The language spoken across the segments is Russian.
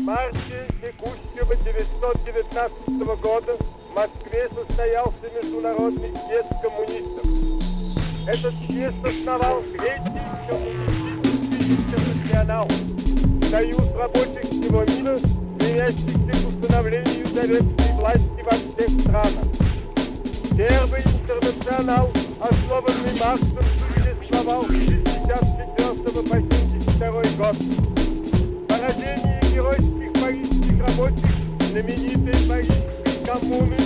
Марте текущего 1919 года в Москве состоялся Международный съезд коммунистов. Этот съезд основал Третий коммунистический интернационал, союз рабочих всего мира, стремящихся к установлению советской власти во всех странах. Первый интернационал, основанный Марксом, существовал с 64 по 72 год. Геройских парижских рабочих, знаменитой парижской коммуны,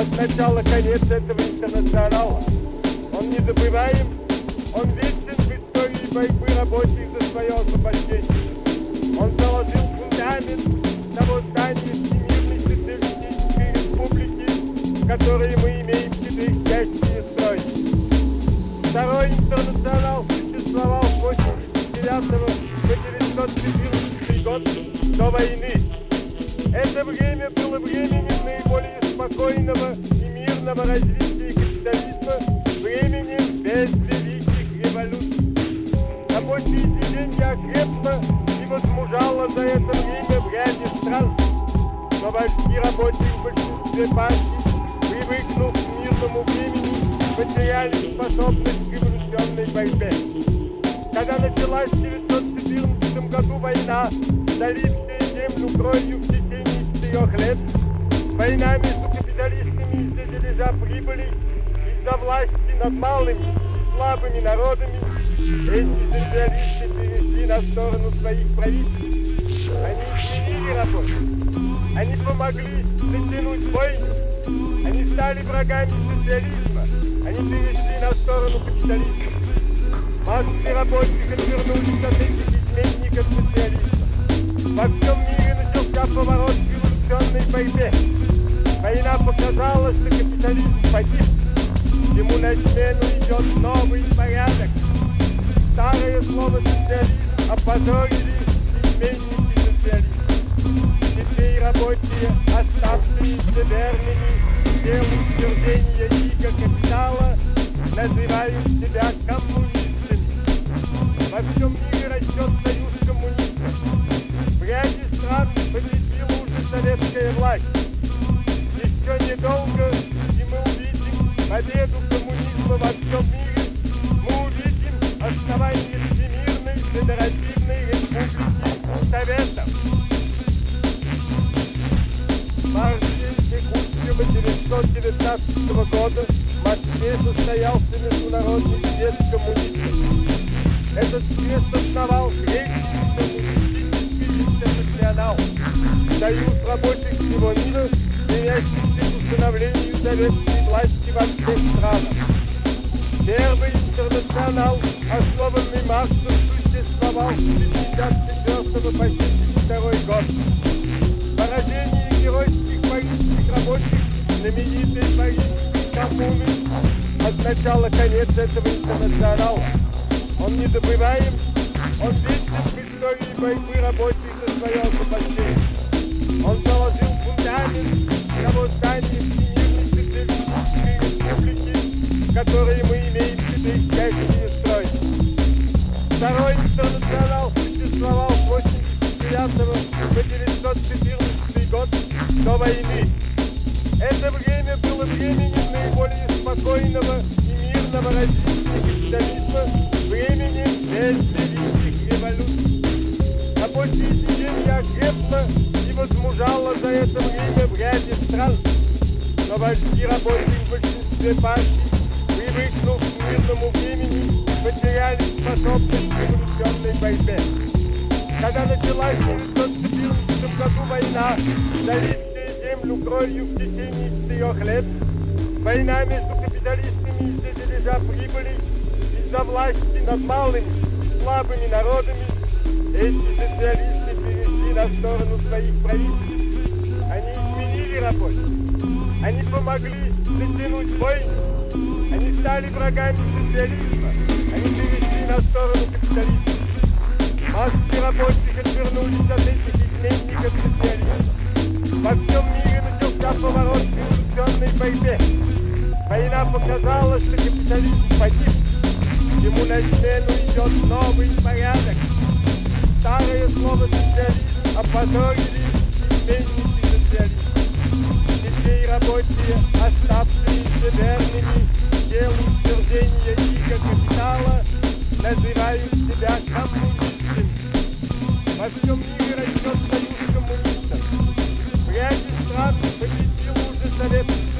означало конец этого интернационала. Он незабываем, он вечен в истории борьбы рабочих за свое освобождение. Он заложил фундамент того здания Всемирной социалистической республики, которые мы имеем теперь счастье строить. Второй интернационал существовал с 89 по 914 год до войны. Это время было временем наиболее спокойного и мирного развития капитализма, временем без великих революций. Рабочее движение окрепло и возмужало за это время в ряде стран. Но вожди рабочих в большинстве партий, привыкнув к мирному времени, потеряли способность к революционной борьбе. Когда началась в 1914 году война, залившая землю кровью в четырех лет, война между капиталистами из-за дележа прибыли, из-за власти над малыми, слабыми народами, эти социалисты перешли на сторону своих правительств. Они изменили работу. Они помогли затянуть войну. Они стали врагами социализма. Они перешли на сторону капитализма. Массы рабочих отвернулись от этих изменников социализма. Во всем мире начался поворот революционной борьбе. Война показала, что капитализм погиб. Ему на смену идет новый порядок. Старое слово социализм опозорили изменники социализма. Теперь рабочие, оставшиеся верными делу утверждения иго капитала, называют себя коммунистами. Во всем мире растет союз коммунистов. В ряде стран победила уже советская власть. Еще недолго, и мы увидим победу коммунизма во всем мире. Мы увидим основание Всемирной Федеративной Республики Советов. В марте текущего 1919 года в Москве состоялся Международный съезд коммунистов. Этот съезд основал Третий коммунистический интернационал, союз рабочих мира, стремящийся к установлению советской власти во всех странах. Первый интернационал, основанный Марксом, существовал с 54 по 72 год. Поражение геройских парижских рабочих, знаменитой парижской коммуны, означало конец этого интернационала. Он незабываем, он вечен в истории борьбы рабочих за свое освобождение. Он заложил фундамент того здания Всемирной республики, которые мы имеем теперь счастье строить. Второй интернационал существовал с 89 по 914 год до войны. Это время было временем наиболее спокойного и мирного развития капитализма, временем без великих революций. Рабочее движение окрепло и возмужало за это время в ряде стран. Но вожди рабочих в большинстве партий, привыкнув к мирному времени, потеряли способность к революционной борьбе. Когда началась в 1914 году война, залившая землю кровью в течение четырех лет, война между капиталистами из-за дележа прибыли, из-за власти над малыми, слабыми народами, эти социалисты перешли на сторону своих правительств. Они изменили работу. Они помогли затянуть войну. Они стали врагами социализма. Они перешли на сторону капитализма. Массы рабочих отвернулись от этих изменников социализма. Во всем мире начался поворот к революционной борьбе. Война показала, что капитализм погиб. Ему на смену идет новый порядок. Старое слово социализм, а подорили изменники социализм. Детей рабочие, оставшиеся верными делу утверждения иго капитала, называют себя коммунистами. Во всем мире растет союз коммунистов. В ряде стран победил уже Советский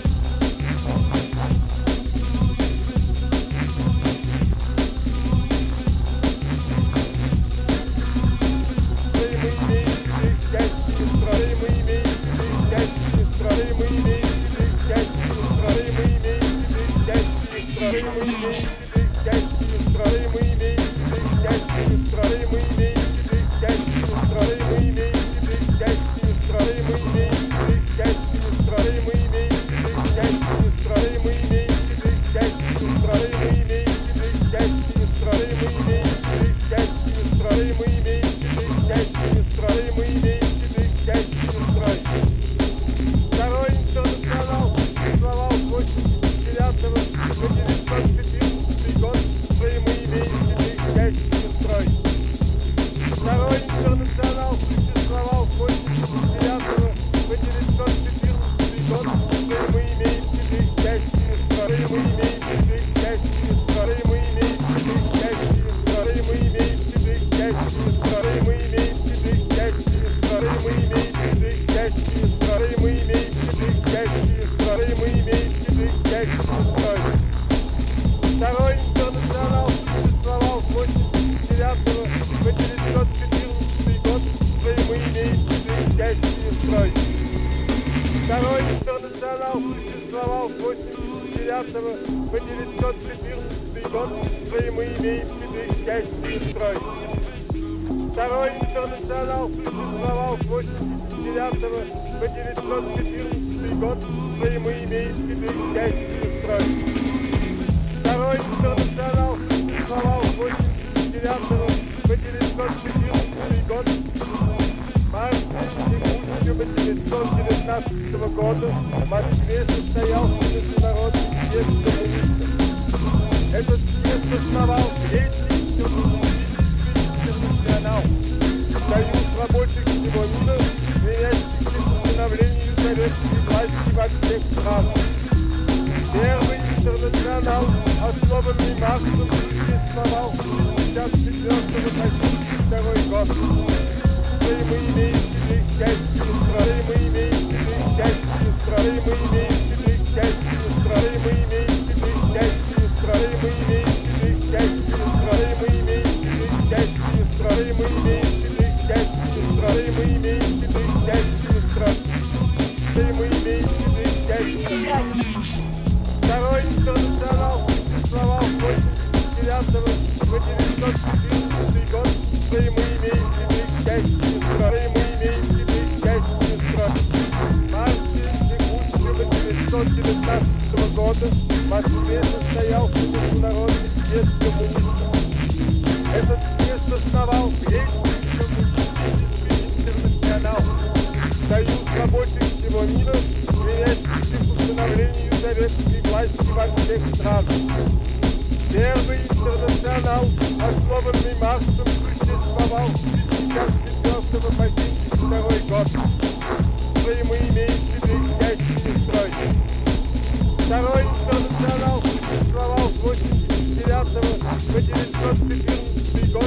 Nacional, a sua me mata, não se esqueça mal, já se deu sobre mais um. год. Теперь мы имеем теперь счастье страны, мы имеем теперь счастье страны, мы имеем теперь счастье страны, мы имеем теперь счастье страны, мы имеем теперь счастье страны, мы имеем теперь счастье страны, мы имеем теперь счастье страны, мы имеем теперь счастье страны. Теперь мы имеем теперь счастье. Второй, кто называл, существовал в 89 1954 народа в Москве состоялся международный съезд коммунистов. Этот съезд основал весь коммунистический интернационал. Союз рабочих всего мира сверяется к установлению советской власти во всех странах. Первый интернационал, основанный Марсом, существовал в 1904 по 1972 год. Мы имеем в виду второй 100 основал 89 по 1914 год.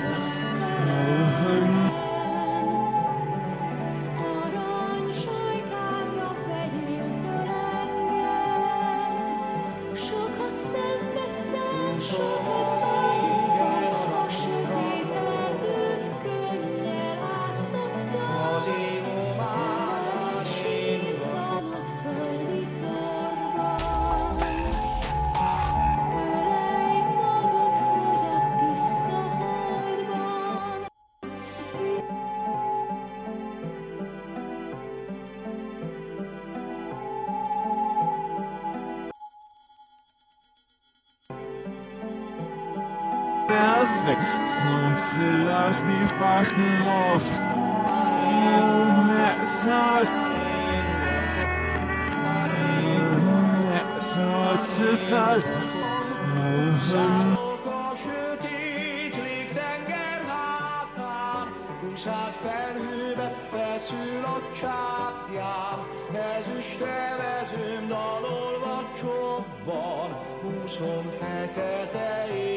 összeszáz Szárok sötétlik tenger hátán Húszát felhőbe a csápján Ezüstevezőm dalolva csobban Húszom fekete ég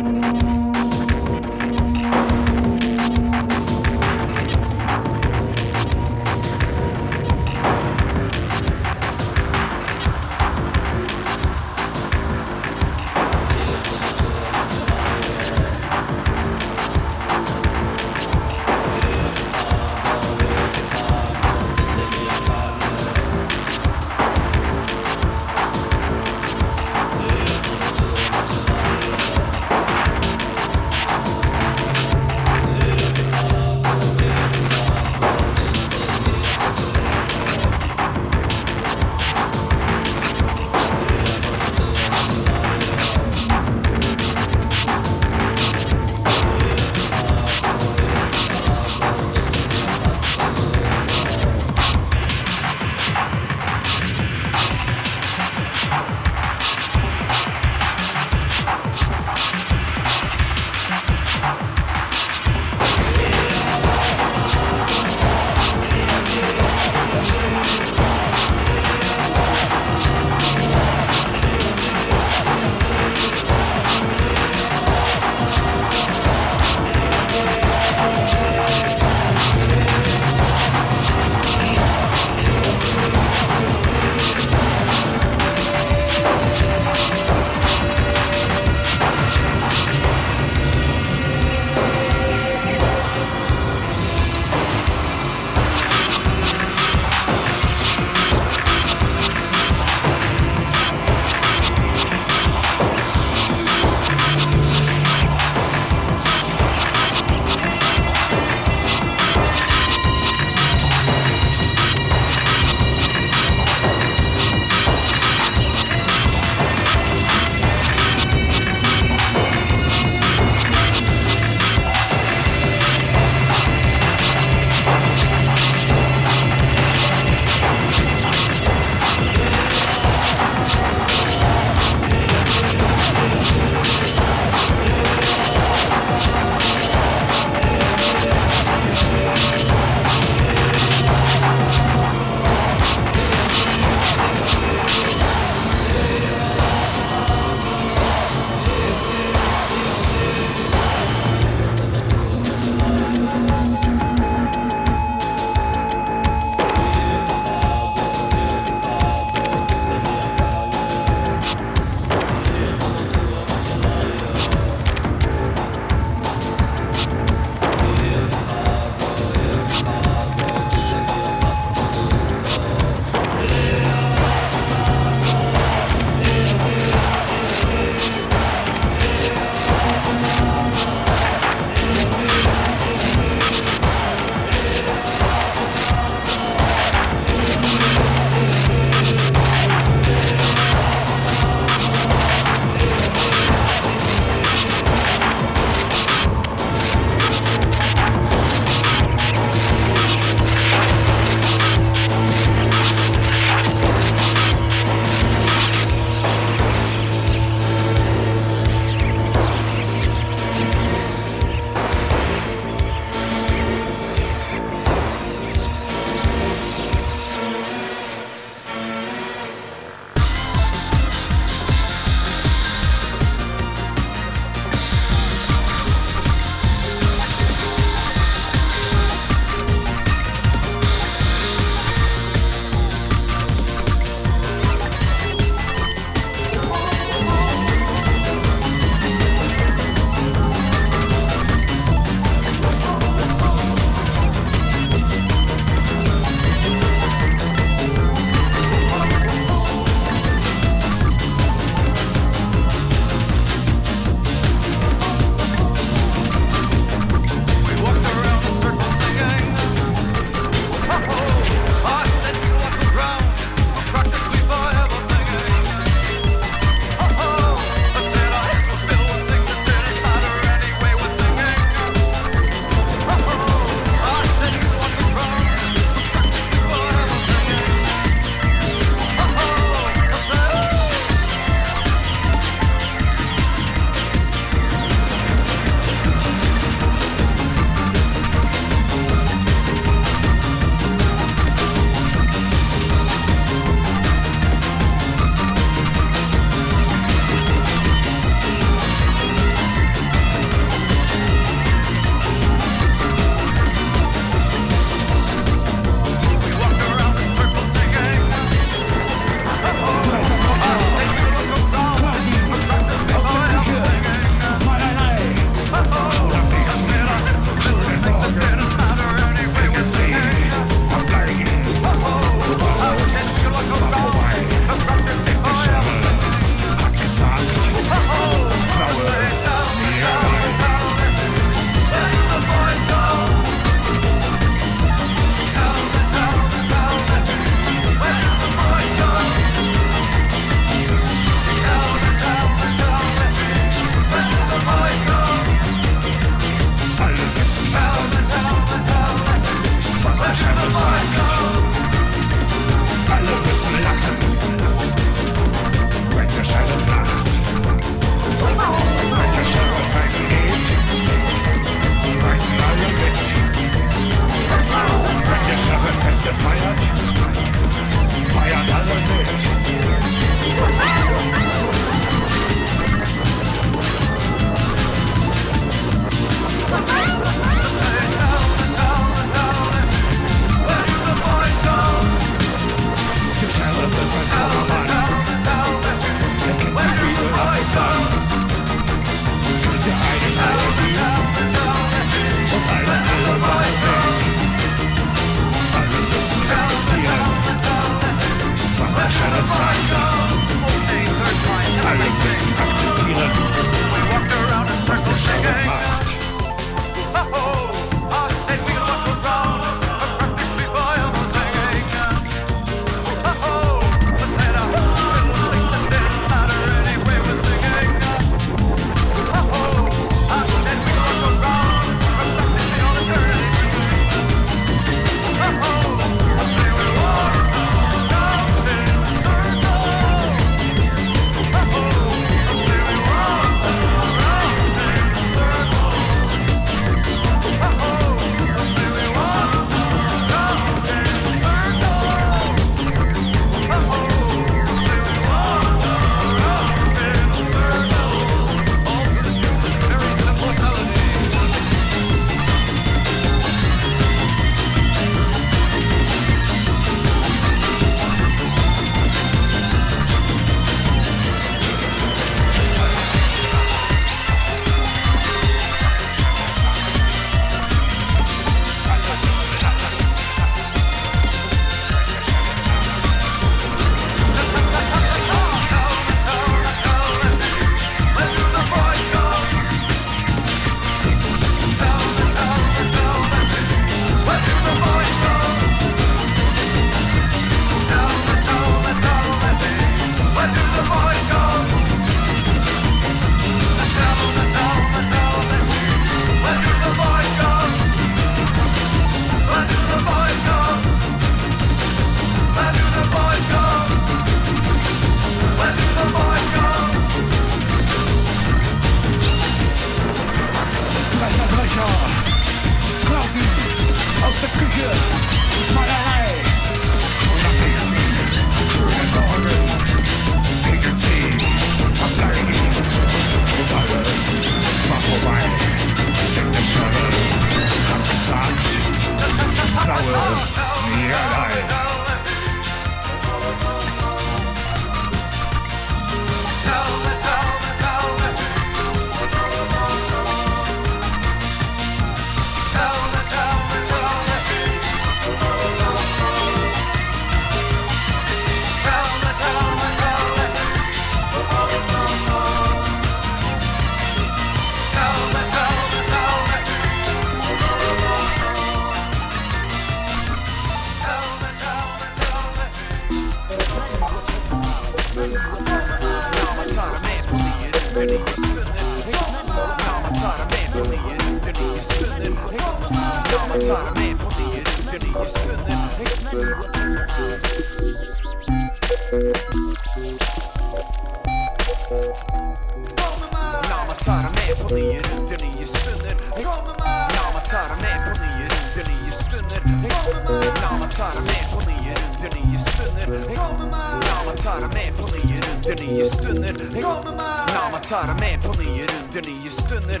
tar med på nye runder, nye stunder.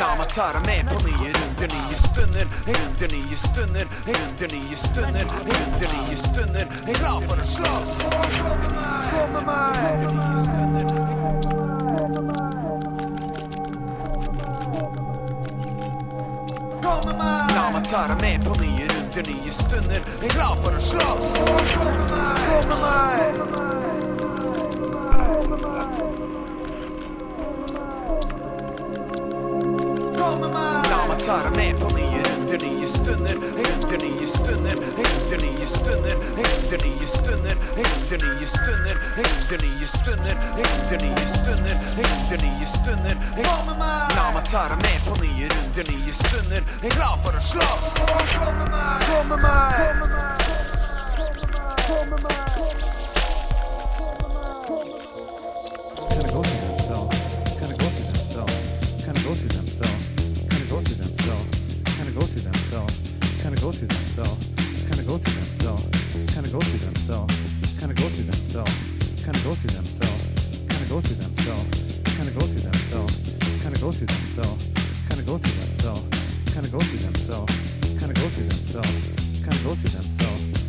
La meg ta deg med på nye runder, nye stunder. Runder, nye stunder. Runder, nye stunder. Runder, nye stunder. Jeg er klar for å slåss. Slå med meg. Runder, nye stunder. La meg med på nye runder, Styrkan i just stunder är glad för att slåss. Amatörer med på nya under nya stunder, under nya stunder, under nya stunder, under nya stunder. Elden i stunder, elden i stunder, elden i stunder, elden i stunder. Lama tara med på nio runder, nye stunder. är glad för att slåss. Kom med mig! kom med mig! kom med mig! kom med meg. Kind of go to themselves, kind of go to themselves, kind of go to themselves, kind of go to themselves, kind of go to themselves, kind of go to themselves, kind of go to themselves, kind of go to themselves. Themselves, kind of go through themselves, kind of go through themselves, kind of go through themselves, kind of go through themselves, kind of go through themselves, kind of go through themselves, kind of go through themselves, kind of go through themselves,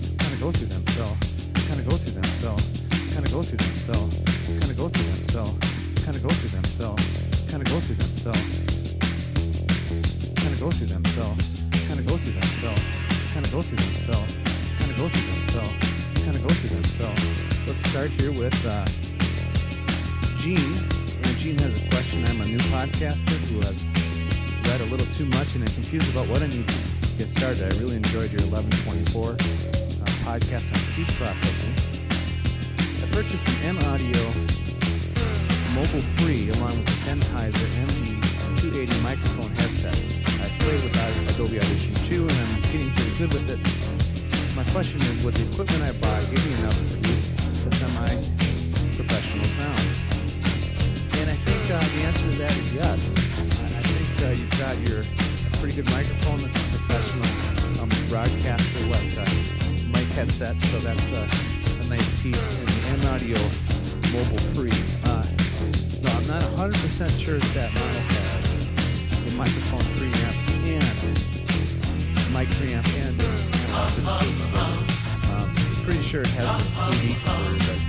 kind of go through themselves, kind of go through themselves, kind of go through themselves, kind of go through themselves, kind of go through themselves, kind of go through themselves, kind of go through themselves, kind of go through themselves, kind of go through themselves, kind of go through themselves, kind of go through themselves. Let's start here with uh, Gene. And Gene has a question. I'm a new podcaster who has read a little too much and I'm confused about what I need to get started. I really enjoyed your 1124 uh, podcast on speech processing. I purchased an M Audio Mobile Free along with the Sennheiser ME280 microphone headset. I played with Adobe Audition 2 and I'm getting pretty good with it. My question is, would the equipment I bought give me enough to a semi-professional sound? And I think uh, the answer to that is yes. I think uh, you've got your pretty good microphone that's a professional um, broadcaster, what, uh, mic headset, so that's uh, a nice piece. And the M Audio Mobile Free. Uh, no, I'm not 100% sure that that model has a microphone preamp and mic preamp and uh, pretty sure it has the AV converter, but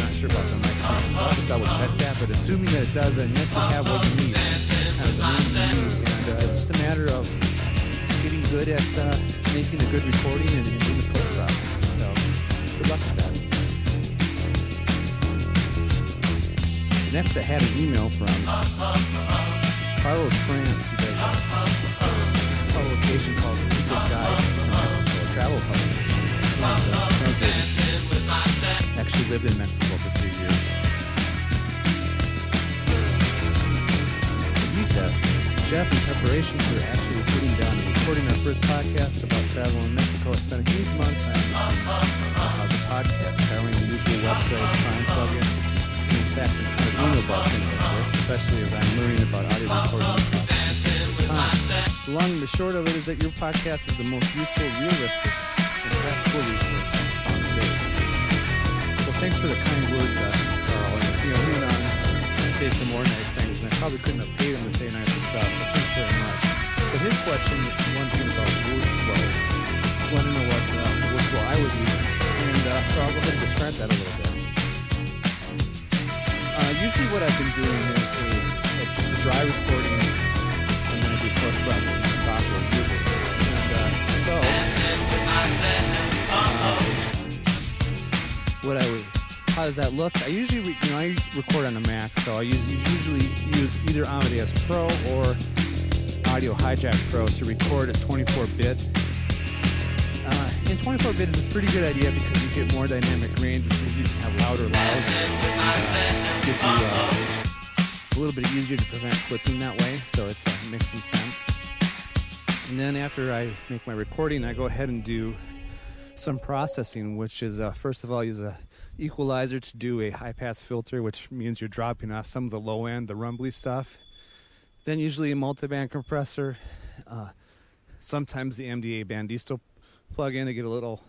not sure about the mic preamp. I'll have to double check that, but assuming that it does, then yes, you have what you need. Kind of the main need. And uh, it's just a matter of getting good at uh, making a good recording and, doing the post processing. So good luck with that. Next, I had an email from Carlos France, who does a publication called The Guide to Mexico, a travel publication. Actually lived in Mexico for three years. For actually sitting down and recording our first podcast about travel in Mexico, I spent a huge amount of time uh, the podcast, the usual plugins. In fact, like this, especially as I'm learning about audio recording. long and the short of it is that your podcast is the most useful, realistic, practical resource on today. Well, thanks for the kind words, uh, Carl. And, you know, he went on to say some more nice things, and I probably couldn't have paid him to say nicer stuff, so thanks very much. But his question, one thing about workflow, want to know what uh, workflow I was using, and uh, so I'll go ahead and describe that a little bit. Uh, usually what I've been doing is a, just a dry recording and then I do post processing with software what I how does that look? I usually you know I record on a Mac, so I use, usually use either Amadeus Pro or Audio Hijack Pro to record at 24-bit. Uh, and 24-bit is a pretty good idea because you get more dynamic range, which means you can have louder you, uh, it's a little bit easier to prevent clipping that way, so it uh, makes some sense. And then after I make my recording, I go ahead and do some processing, which is uh, first of all use a equalizer to do a high pass filter, which means you're dropping off some of the low end, the rumbly stuff. Then usually a multiband compressor, uh, sometimes the MDA Bandisto plug in to get a little